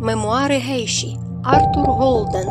Мемуари Гейші Артур Голден.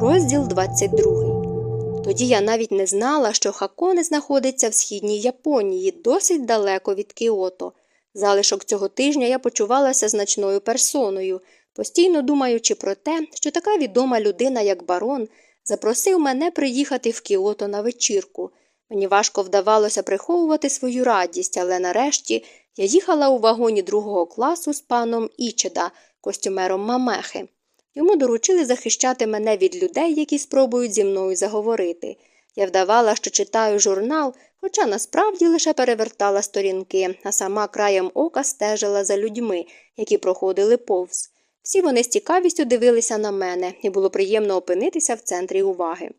Розділ 22. Тоді я навіть не знала, що Хаконе знаходиться в східній Японії, досить далеко від Кіото. Залишок цього тижня я почувалася значною персоною, постійно думаючи про те, що така відома людина, як барон, запросив мене приїхати в Кіото на вечірку. Мені важко вдавалося приховувати свою радість, але нарешті я їхала у вагоні другого класу з паном Ічеда, костюмером Мамехи. Йому доручили захищати мене від людей, які спробують зі мною заговорити. Я вдавала, що читаю журнал, хоча насправді лише перевертала сторінки, а сама краєм ока стежила за людьми, які проходили повз. Всі вони з цікавістю дивилися на мене, і було приємно опинитися в центрі уваги.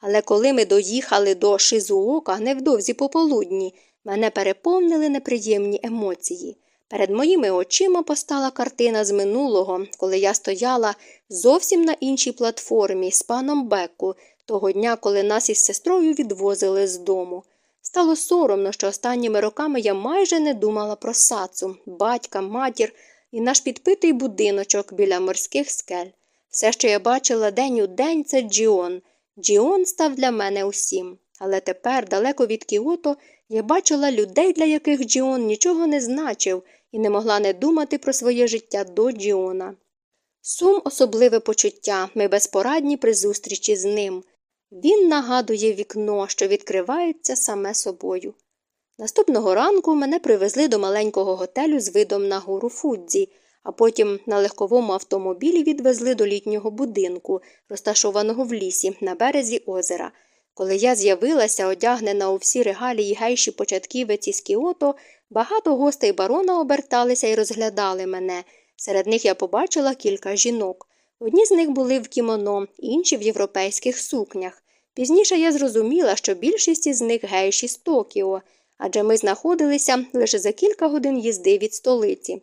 Але коли ми доїхали до Шизуока невдовзі пополудні, мене переповнили неприємні емоції. Перед моїми очима постала картина з минулого, коли я стояла зовсім на іншій платформі з паном Бекку, того дня, коли нас із сестрою відвозили з дому. Стало соромно, що останніми роками я майже не думала про сацу, батька, матір і наш підпитий будиночок біля морських скель. Все, що я бачила день у день, це Джіон. Джіон став для мене усім. Але тепер, далеко від Кіото, я бачила людей, для яких Джіон нічого не значив, і не могла не думати про своє життя до Джіона. Сум особливе почуття, ми безпорадні при зустрічі з ним. Він нагадує вікно, що відкривається саме собою. Наступного ранку мене привезли до маленького готелю з видом на гору Фудзі, а потім на легковому автомобілі відвезли до літнього будинку, розташованого в лісі на березі озера. Коли я з'явилася, одягнена у всі регалії гейші початківиці з Кіото, багато гостей барона оберталися і розглядали мене. Серед них я побачила кілька жінок. Одні з них були в кімоно, інші в європейських сукнях. Пізніше я зрозуміла, що більшість із них гейші з Токіо, адже ми знаходилися лише за кілька годин їзди від столиці.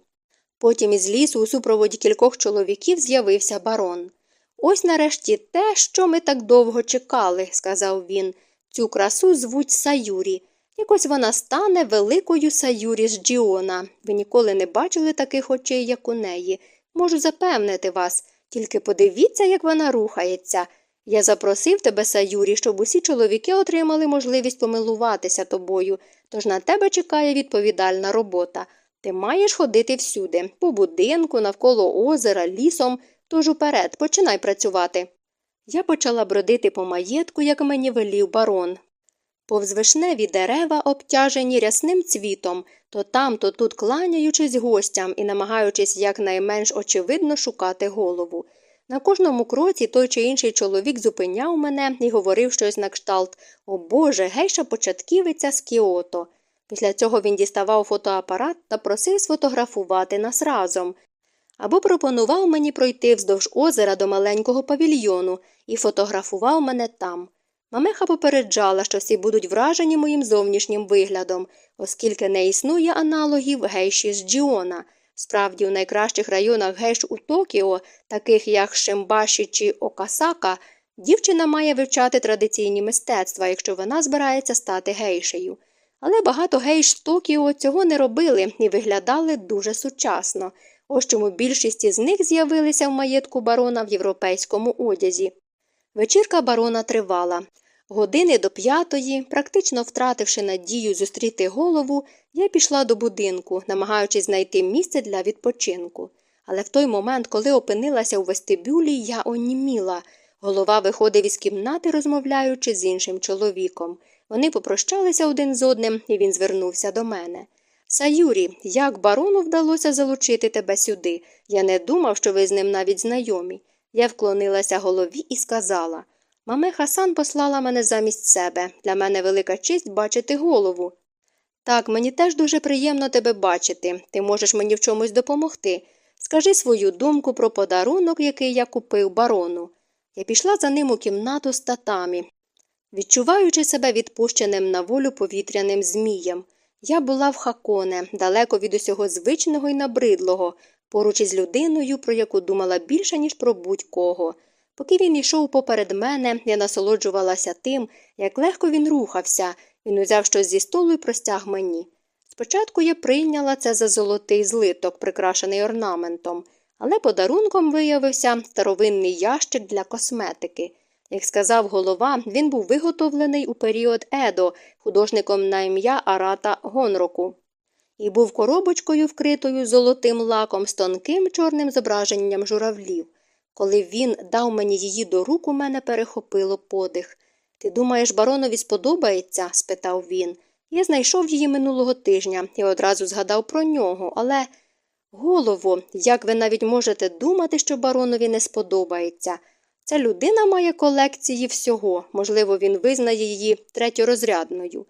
Потім із лісу у супроводі кількох чоловіків з'явився барон. Ось нарешті те, що ми так довго чекали, сказав він. Цю красу звуть Саюрі. Якось вона стане великою Саюрі з Джіона. Ви ніколи не бачили таких очей, як у неї. Можу запевнити вас, тільки подивіться, як вона рухається. Я запросив тебе, Саюрі, щоб усі чоловіки отримали можливість помилуватися тобою, тож на тебе чекає відповідальна робота. Ти маєш ходити всюди, по будинку, навколо озера, лісом. Тож уперед, починай працювати. Я почала бродити по маєтку, як мені велів барон. Повз вишневі дерева, обтяжені рясним цвітом, то там, то тут кланяючись гостям і намагаючись якнайменш очевидно шукати голову. На кожному кроці той чи інший чоловік зупиняв мене і говорив щось на кшталт О Боже, гейша початківиця з Кіото. Після цього він діставав фотоапарат та просив сфотографувати нас разом, або пропонував мені пройти вздовж озера до маленького павільйону і фотографував мене там. Мамеха попереджала, що всі будуть вражені моїм зовнішнім виглядом, оскільки не існує аналогів гейші з Джіона. Справді, у найкращих районах гейш у Токіо, таких як Шимбаші чи Окасака, дівчина має вивчати традиційні мистецтва, якщо вона збирається стати гейшею. Але багато гейш з Токіо цього не робили і виглядали дуже сучасно. Ось чому більшість із них з'явилися в маєтку барона в європейському одязі. Вечірка барона тривала. Години до п'ятої, практично втративши надію зустріти голову, я пішла до будинку, намагаючись знайти місце для відпочинку. Але в той момент, коли опинилася у вестибюлі, я оніміла. Голова виходив із кімнати, розмовляючи з іншим чоловіком. Вони попрощалися один з одним, і він звернувся до мене. Саюрі, як барону вдалося залучити тебе сюди? Я не думав, що ви з ним навіть знайомі. Я вклонилася голові і сказала Маме Хасан послала мене замість себе. Для мене велика честь бачити голову. Так, мені теж дуже приємно тебе бачити. Ти можеш мені в чомусь допомогти. Скажи свою думку про подарунок, який я купив барону. Я пішла за ним у кімнату з татамі, відчуваючи себе відпущеним на волю повітряним змієм. Я була в хаконе, далеко від усього звичного і набридлого, поруч із людиною, про яку думала більше, ніж про будь-кого. Поки він йшов поперед мене, я насолоджувалася тим, як легко він рухався, він узяв щось зі столу і простяг мені. Спочатку я прийняла це за золотий злиток, прикрашений орнаментом, але подарунком виявився старовинний ящик для косметики. Як сказав голова, він був виготовлений у період Едо художником на ім'я Арата Гонроку і був коробочкою, вкритою золотим лаком з тонким чорним зображенням журавлів. Коли він дав мені її до рук, у мене перехопило подих. Ти думаєш, баронові сподобається? спитав він. Я знайшов її минулого тижня і одразу згадав про нього, але. Голово, як ви навіть можете думати, що баронові не сподобається. Ця людина має колекції всього, можливо, він визнає її третьорозрядною.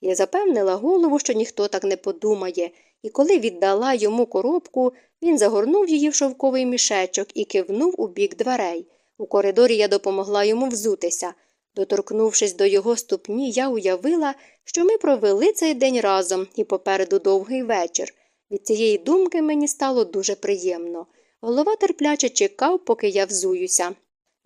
Я запевнила голову, що ніхто так не подумає, і коли віддала йому коробку, він загорнув її в шовковий мішечок і кивнув у бік дверей. У коридорі я допомогла йому взутися. Доторкнувшись до його ступні, я уявила, що ми провели цей день разом і попереду довгий вечір. Від цієї думки мені стало дуже приємно. Голова терпляче чекав, поки я взуюся.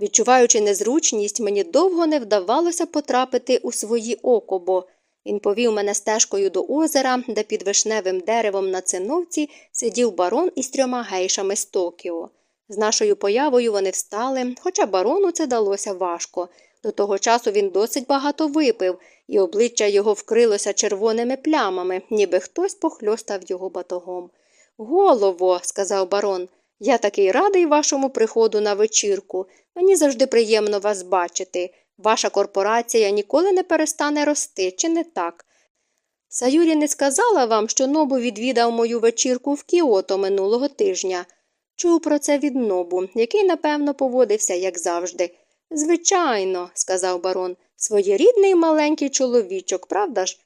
Відчуваючи незручність, мені довго не вдавалося потрапити у свої окобо. Він повів мене стежкою до озера, де під вишневим деревом на циновці сидів барон із трьома гейшами з Токіо. З нашою появою вони встали, хоча барону це далося важко. До того часу він досить багато випив, і обличчя його вкрилося червоними плямами, ніби хтось похльостав його батогом. Голово, сказав барон, я такий радий вашому приходу на вечірку. Мені завжди приємно вас бачити. Ваша корпорація ніколи не перестане рости, чи не так? Саюрі не сказала вам, що Нобу відвідав мою вечірку в Кіото минулого тижня. Чув про це від Нобу, який, напевно, поводився, як завжди. Звичайно, сказав барон, своєрідний маленький чоловічок, правда ж?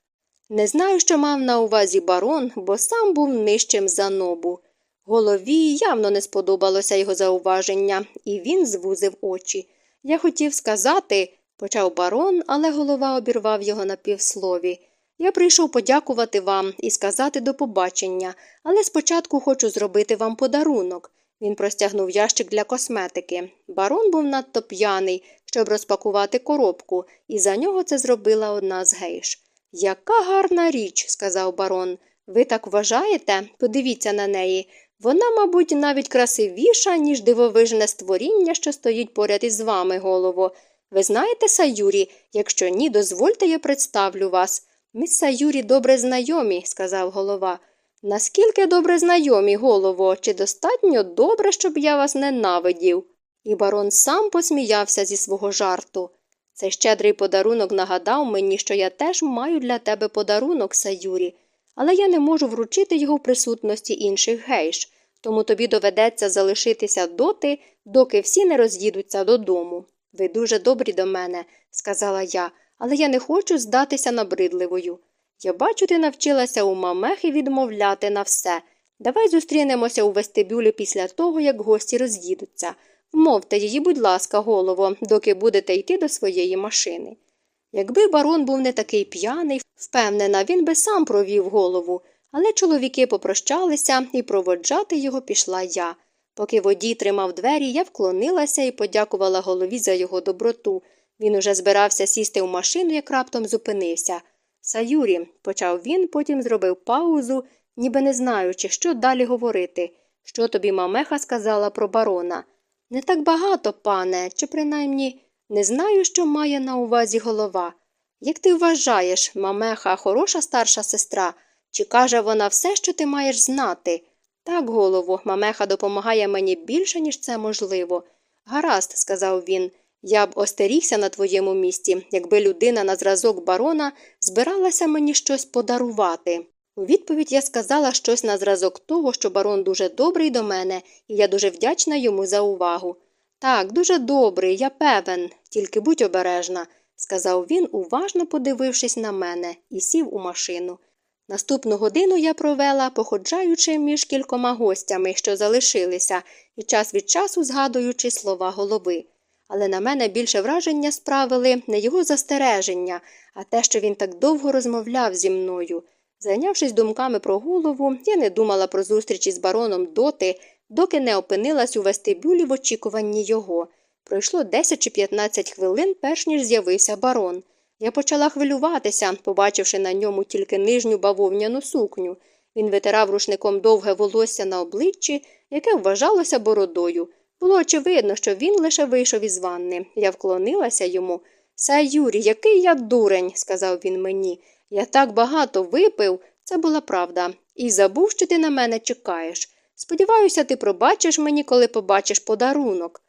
Не знаю, що мав на увазі барон, бо сам був нижчим за нобу. Голові явно не сподобалося його зауваження, і він звузив очі. Я хотів сказати, почав барон, але голова обірвав його на півслові. Я прийшов подякувати вам і сказати до побачення, але спочатку хочу зробити вам подарунок. Він простягнув ящик для косметики. Барон був надто п'яний, щоб розпакувати коробку, і за нього це зробила одна з гейш. Яка гарна річ, сказав барон. Ви так вважаєте? Подивіться на неї. Вона, мабуть, навіть красивіша, ніж дивовижне створіння, що стоїть поряд із вами, голово. Ви знаєте, Саюрі? Якщо ні, дозвольте, я представлю вас. Ми з Саюрі добре знайомі, сказав голова. Наскільки добре знайомі, голово, чи достатньо добре, щоб я вас ненавидів? І барон сам посміявся зі свого жарту. Цей щедрий подарунок нагадав мені, що я теж маю для тебе подарунок, Саюрі, але я не можу вручити його в присутності інших гейш, тому тобі доведеться залишитися доти, доки всі не роз'їдуться додому. Ви дуже добрі до мене, сказала я, але я не хочу здатися набридливою. Я бачу, ти навчилася у мамехи відмовляти на все. Давай зустрінемося у вестибюлі після того, як гості роз'їдуться. Вмовте її, будь ласка, голово, доки будете йти до своєї машини. Якби барон був не такий п'яний, впевнена, він би сам провів голову, але чоловіки попрощалися і проводжати його пішла я. Поки водій тримав двері, я вклонилася і подякувала голові за його доброту. Він уже збирався сісти в машину, як раптом зупинився. Саюрі, почав він, потім зробив паузу, ніби не знаючи, що далі говорити. Що тобі мамеха сказала про барона? Не так багато, пане, чи принаймні не знаю, що має на увазі голова. Як ти вважаєш, мамеха хороша старша сестра, чи каже вона все, що ти маєш знати? Так, голово, мамеха допомагає мені більше, ніж це можливо. Гаразд, сказав він, я б остерігся на твоєму місці, якби людина на зразок барона збиралася мені щось подарувати. У відповідь я сказала щось на зразок того, що барон дуже добрий до мене, і я дуже вдячна йому за увагу. Так, дуже добрий, я певен, тільки будь обережна, сказав він, уважно подивившись на мене, і сів у машину. Наступну годину я провела, походжаючи між кількома гостями, що залишилися, і час від часу згадуючи слова голови. Але на мене більше враження справили не його застереження, а те, що він так довго розмовляв зі мною. Зайнявшись думками про голову, я не думала про зустріч із бароном доти, доки не опинилась у вестибюлі в очікуванні його. Пройшло 10 чи 15 хвилин, перш ніж з'явився барон. Я почала хвилюватися, побачивши на ньому тільки нижню бавовняну сукню. Він витирав рушником довге волосся на обличчі, яке вважалося бородою. Було очевидно, що він лише вийшов із ванни. Я вклонилася йому. Се, Юрій, який я дурень, сказав він мені. Я так багато випив, це була правда, і забув, що ти на мене чекаєш. Сподіваюся, ти пробачиш мені, коли побачиш подарунок.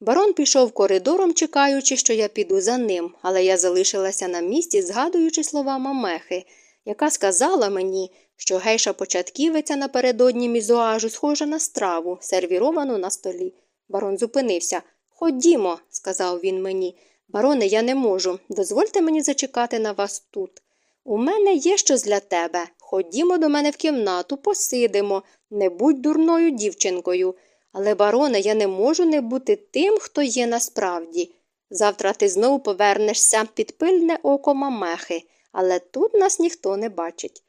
Барон пішов коридором, чекаючи, що я піду за ним, але я залишилася на місці, згадуючи слова мамехи, яка сказала мені, що гейша початківиця напередодні мізуажу схожа на страву, сервіровану на столі. Барон зупинився. Ходімо, сказав він мені. Бароне, я не можу. Дозвольте мені зачекати на вас тут. У мене є щось для тебе. Ходімо до мене в кімнату, посидимо, не будь дурною дівчинкою. Але, бароне, я не можу не бути тим, хто є насправді. Завтра ти знову повернешся під пильне око мамехи, але тут нас ніхто не бачить.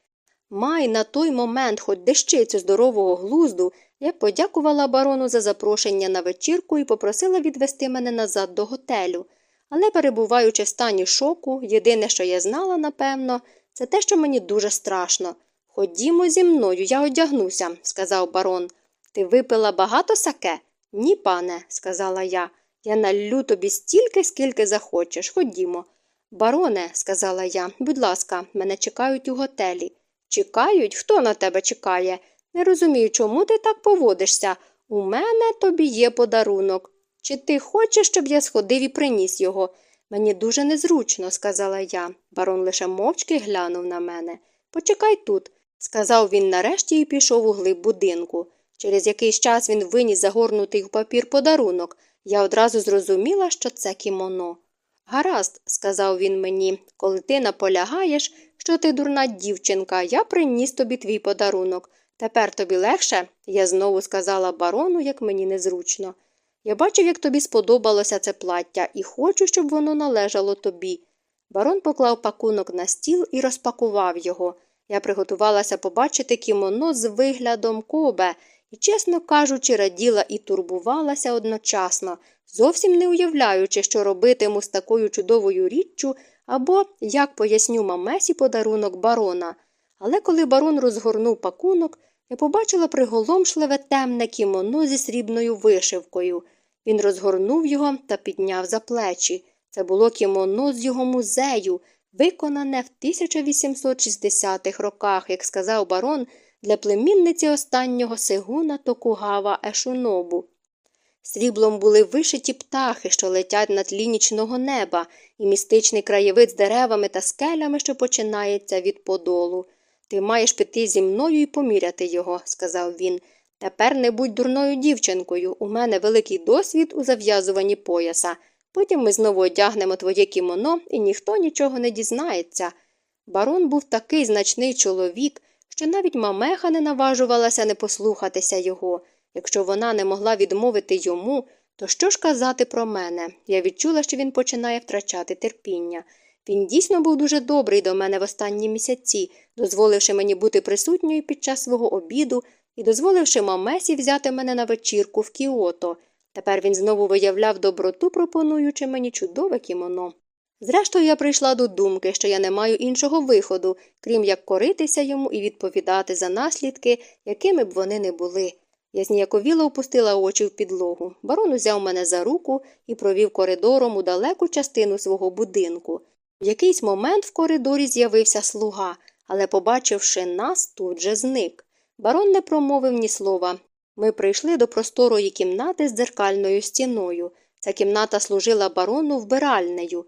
Май на той момент, хоч дещицю здорового глузду, я подякувала барону за запрошення на вечірку і попросила відвести мене назад до готелю. Але, перебуваючи в стані шоку, єдине, що я знала, напевно, це те, що мені дуже страшно. Ходімо зі мною, я одягнуся, сказав барон. Ти випила багато саке? Ні, пане, сказала я. Я наллю тобі стільки, скільки захочеш. Ходімо. Бароне, сказала я, будь ласка, мене чекають у готелі. Чекають? Хто на тебе чекає? Не розумію, чому ти так поводишся. У мене тобі є подарунок. Чи ти хочеш, щоб я сходив і приніс його? Мені дуже незручно, сказала я. Барон лише мовчки глянув на мене. Почекай тут, сказав він нарешті і пішов у глиб будинку. Через якийсь час він виніс загорнутий в папір подарунок. Я одразу зрозуміла, що це кімоно. Гаразд, сказав він мені, коли ти наполягаєш, що ти дурна дівчинка, я приніс тобі твій подарунок. Тепер тобі легше? Я знову сказала барону, як мені незручно. Я бачив, як тобі сподобалося це плаття, і хочу, щоб воно належало тобі. Барон поклав пакунок на стіл і розпакував його. Я приготувалася побачити кімоно з виглядом кобе і, чесно кажучи, раділа і турбувалася одночасно, зовсім не уявляючи, що робитиму з такою чудовою річчю або, як поясню мамесі, подарунок барона. Але коли барон розгорнув пакунок, я побачила приголомшливе темне кімоно зі срібною вишивкою. Він розгорнув його та підняв за плечі. Це було кімоно з його музею, виконане в 1860-х роках, як сказав барон, для племінниці останнього Сегуна Токугава Ешунобу. Сріблом були вишиті птахи, що летять на тлі нічного неба, і містичний краєвид з деревами та скелями, що починається від подолу. Ти маєш піти зі мною і поміряти його, сказав він. Тепер не будь дурною дівчинкою. У мене великий досвід у зав'язуванні пояса. Потім ми знову одягнемо твоє кімоно, і ніхто нічого не дізнається. Барон був такий значний чоловік, що навіть мамеха не наважувалася не послухатися його. Якщо вона не могла відмовити йому, то що ж казати про мене? Я відчула, що він починає втрачати терпіння. Він дійсно був дуже добрий до мене в останні місяці, дозволивши мені бути присутньою під час свого обіду і дозволивши мамесі взяти мене на вечірку в Кіото. Тепер він знову виявляв доброту, пропонуючи мені чудове кімоно. Зрештою, я прийшла до думки, що я не маю іншого виходу, крім як коритися йому і відповідати за наслідки, якими б вони не були. Я зніяковіло опустила очі в підлогу. Барон узяв мене за руку і провів коридором у далеку частину свого будинку. В якийсь момент в коридорі з'явився слуга, але, побачивши нас, тут же зник. Барон не промовив ні слова. Ми прийшли до просторої кімнати з дзеркальною стіною. Ця кімната служила барону вбиральнею.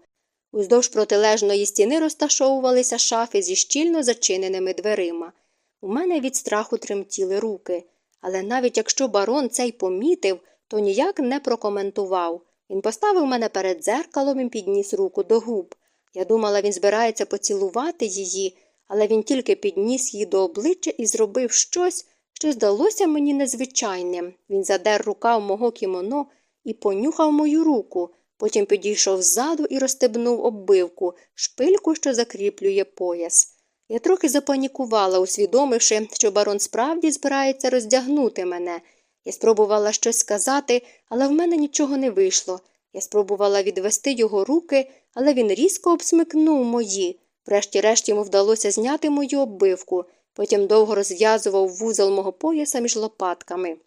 Уздовж протилежної стіни розташовувалися шафи зі щільно зачиненими дверима. У мене від страху тремтіли руки. Але навіть якщо барон цей помітив, то ніяк не прокоментував. Він поставив мене перед дзеркалом і підніс руку до губ. Я думала, він збирається поцілувати її, але він тільки підніс її до обличчя і зробив щось, що здалося мені незвичайним. Він задер рукав мого кімоно і понюхав мою руку, потім підійшов ззаду і розстебнув оббивку, шпильку, що закріплює пояс. Я трохи запанікувала, усвідомивши, що барон справді збирається роздягнути мене. Я спробувала щось сказати, але в мене нічого не вийшло. Я спробувала відвести його руки, але він різко обсмикнув мої. Врешті-решт йому вдалося зняти мою оббивку. потім довго розв'язував вузол мого пояса між лопатками.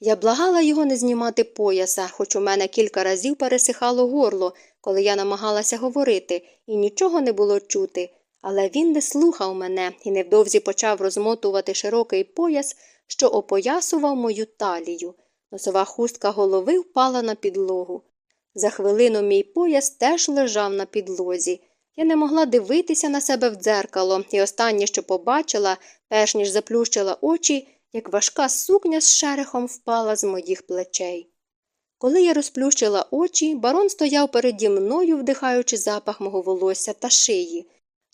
Я благала його не знімати пояса, хоч у мене кілька разів пересихало горло, коли я намагалася говорити, і нічого не було чути. Але він не слухав мене і невдовзі почав розмотувати широкий пояс, що опоясував мою талію. Носова хустка голови впала на підлогу. За хвилину мій пояс теж лежав на підлозі. Я не могла дивитися на себе в дзеркало, і останнє, що побачила, перш ніж заплющила очі, як важка сукня з шерехом впала з моїх плечей. Коли я розплющила очі, барон стояв переді мною, вдихаючи запах мого волосся та шиї.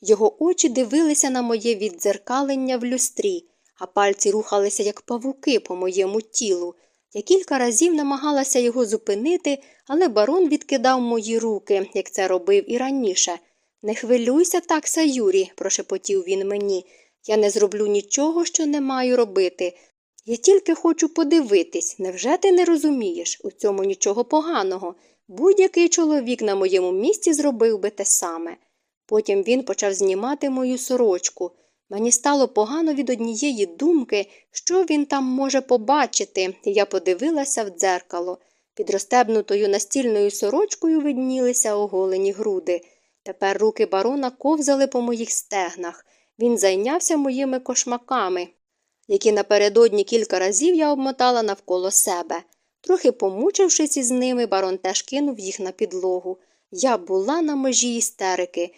Його очі дивилися на моє віддзеркалення в люстрі, а пальці рухалися, як павуки по моєму тілу. Я кілька разів намагалася його зупинити, але барон відкидав мої руки, як це робив і раніше. Не хвилюйся так, Саюрі, прошепотів він мені. Я не зроблю нічого, що не маю робити. Я тільки хочу подивитись, невже ти не розумієш? У цьому нічого поганого. Будь-який чоловік на моєму місці зробив би те саме. Потім він почав знімати мою сорочку. Мені стало погано від однієї думки, що він там може побачити, і я подивилася в дзеркало. Під розтебнутою настільною сорочкою виднілися оголені груди. Тепер руки барона ковзали по моїх стегнах. Він зайнявся моїми кошмаками, які напередодні кілька разів я обмотала навколо себе. Трохи помучившись із ними, барон теж кинув їх на підлогу. Я була на межі істерики.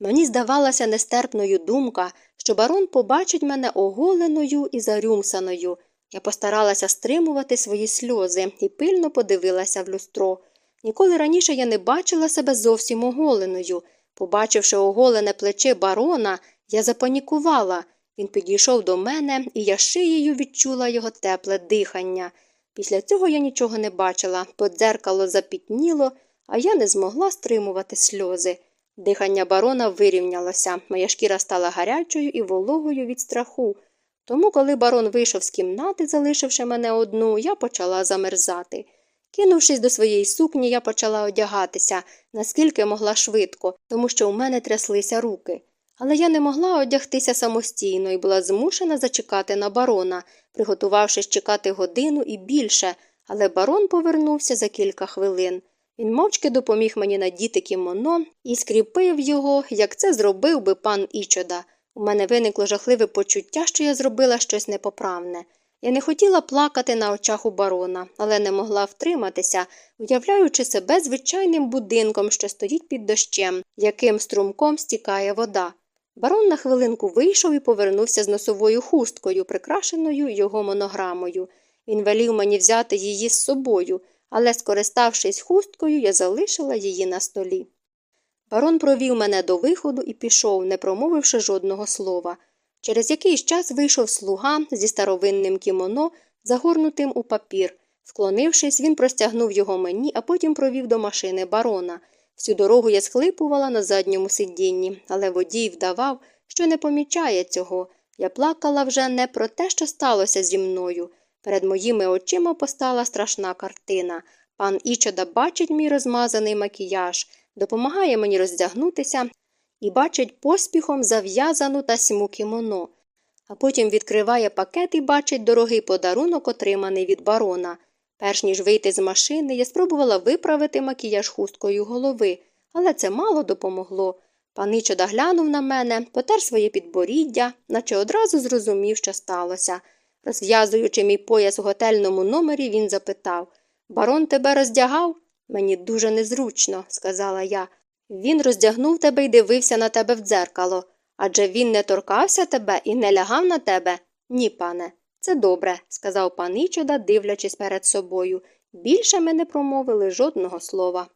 Мені здавалася нестерпною думка, що барон побачить мене оголеною і зарюмсаною. Я постаралася стримувати свої сльози і пильно подивилася в люстро. Ніколи раніше я не бачила себе зовсім оголеною. Побачивши оголене плече барона, я запанікувала. Він підійшов до мене, і я шиєю відчула його тепле дихання. Після цього я нічого не бачила, бо дзеркало запітніло, а я не змогла стримувати сльози. Дихання барона вирівнялося, моя шкіра стала гарячою і вологою від страху. Тому, коли барон вийшов з кімнати, залишивши мене одну, я почала замерзати. Кинувшись до своєї сукні, я почала одягатися, наскільки могла швидко, тому що у мене тряслися руки. Але я не могла одягтися самостійно і була змушена зачекати на барона, приготувавшись чекати годину і більше, але барон повернувся за кілька хвилин. Він мовчки допоміг мені надіти кімоно і скріпив його, як це зробив би пан Ічода. У мене виникло жахливе почуття, що я зробила щось непоправне. Я не хотіла плакати на очах у барона, але не могла втриматися, уявляючи себе звичайним будинком, що стоїть під дощем, яким струмком стікає вода. Барон на хвилинку вийшов і повернувся з носовою хусткою, прикрашеною його монограмою. Він велів мені взяти її з собою, але, скориставшись хусткою, я залишила її на столі. Барон провів мене до виходу і пішов, не промовивши жодного слова. Через якийсь час вийшов слуга зі старовинним кімоно, загорнутим у папір. Вклонившись, він простягнув його мені, а потім провів до машини барона. Всю дорогу я схлипувала на задньому сидінні, але водій вдавав, що не помічає цього. Я плакала вже не про те, що сталося зі мною. Перед моїми очима постала страшна картина. Пан Ічода бачить мій розмазаний макіяж, допомагає мені роздягнутися і бачить поспіхом зав'язану та сму кімоно. А потім відкриває пакет і бачить дорогий подарунок, отриманий від барона. Перш ніж вийти з машини, я спробувала виправити макіяж хусткою голови, але це мало допомогло. Паничода глянув на мене, потер своє підборіддя, наче одразу зрозумів, що сталося. Розв'язуючи мій пояс у готельному номері, він запитав Барон тебе роздягав? Мені дуже незручно, сказала я. Він роздягнув тебе і дивився на тебе в дзеркало. Адже він не торкався тебе і не лягав на тебе? Ні, пане. Це добре, сказав пан Ічода, дивлячись перед собою. Більше ми не промовили жодного слова.